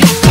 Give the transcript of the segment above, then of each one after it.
Bye.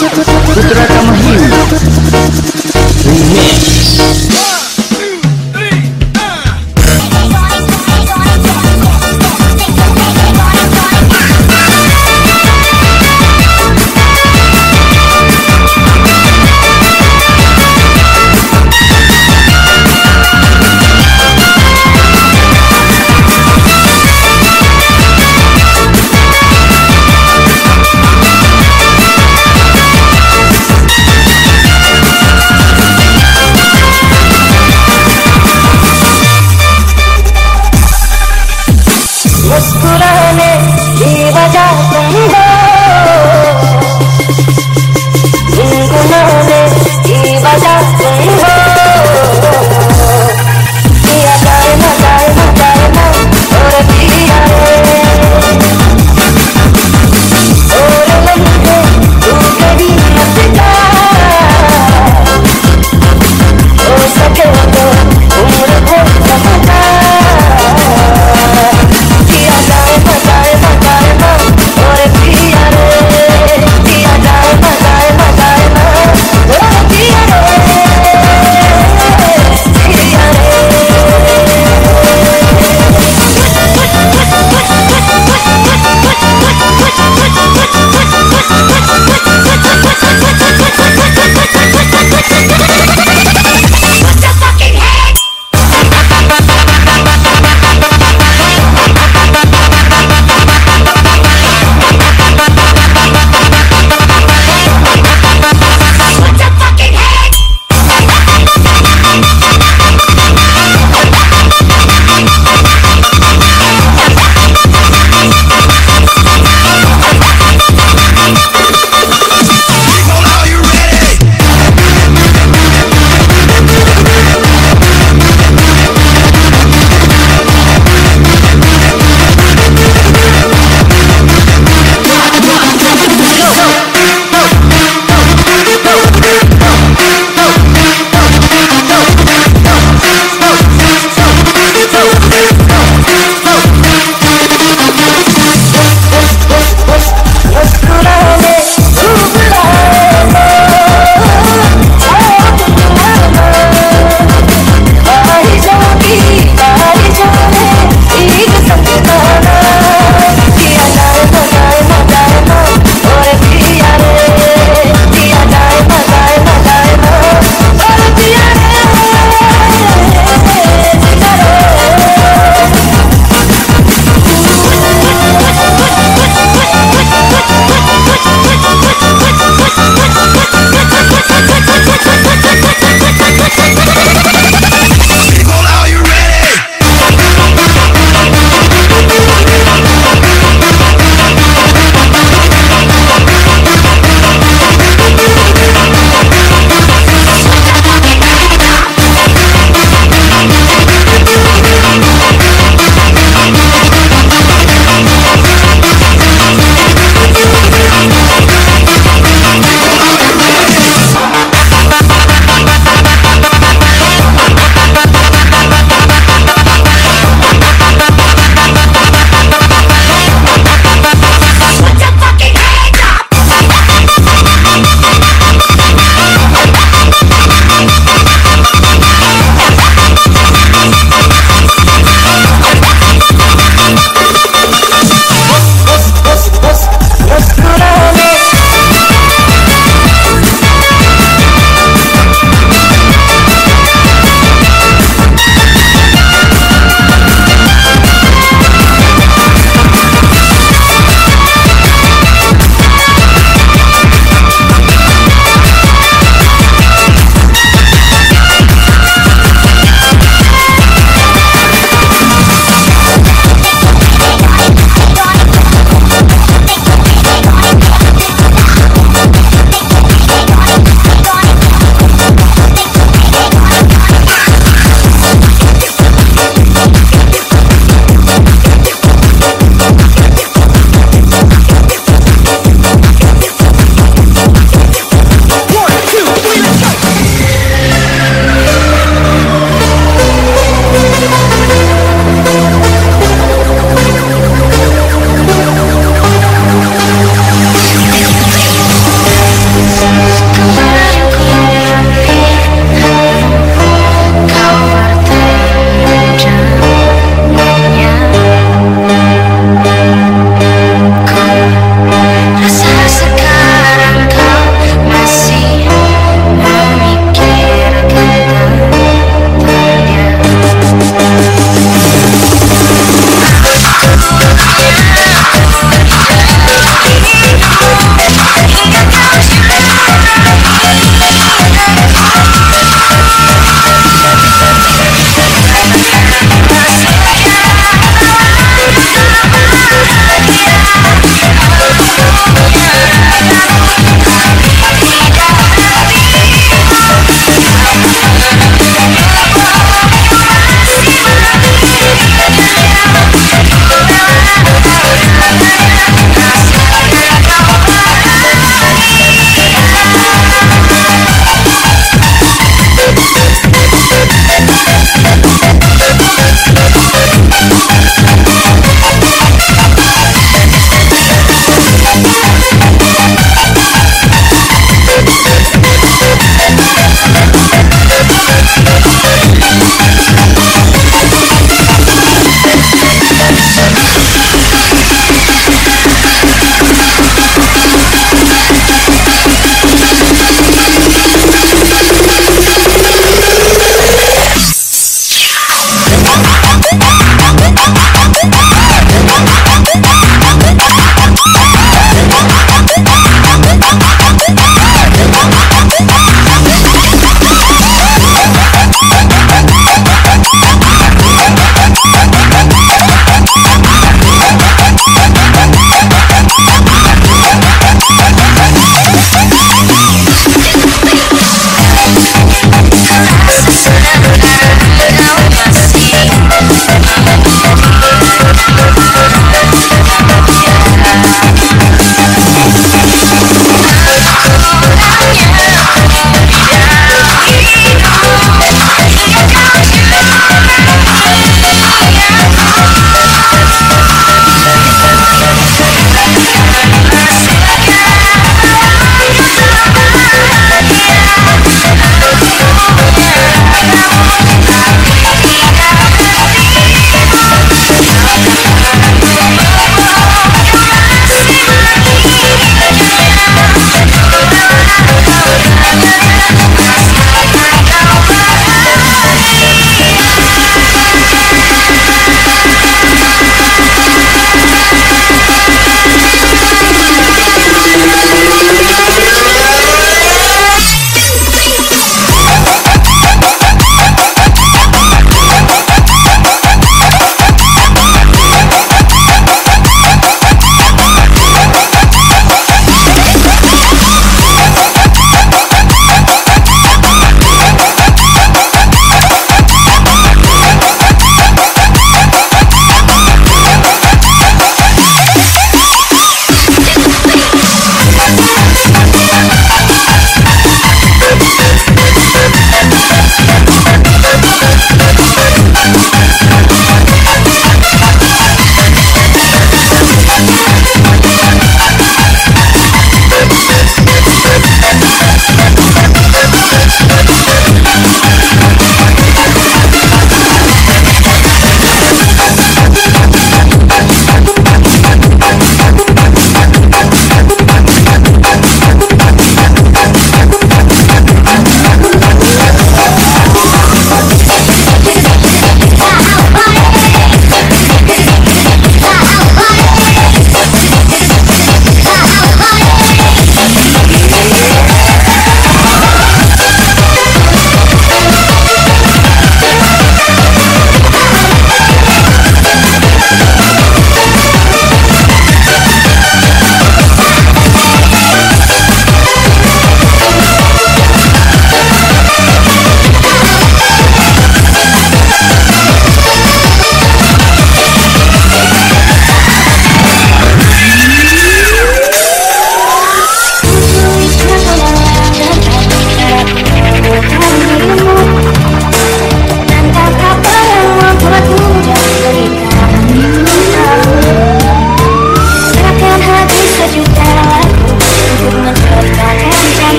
Yeah.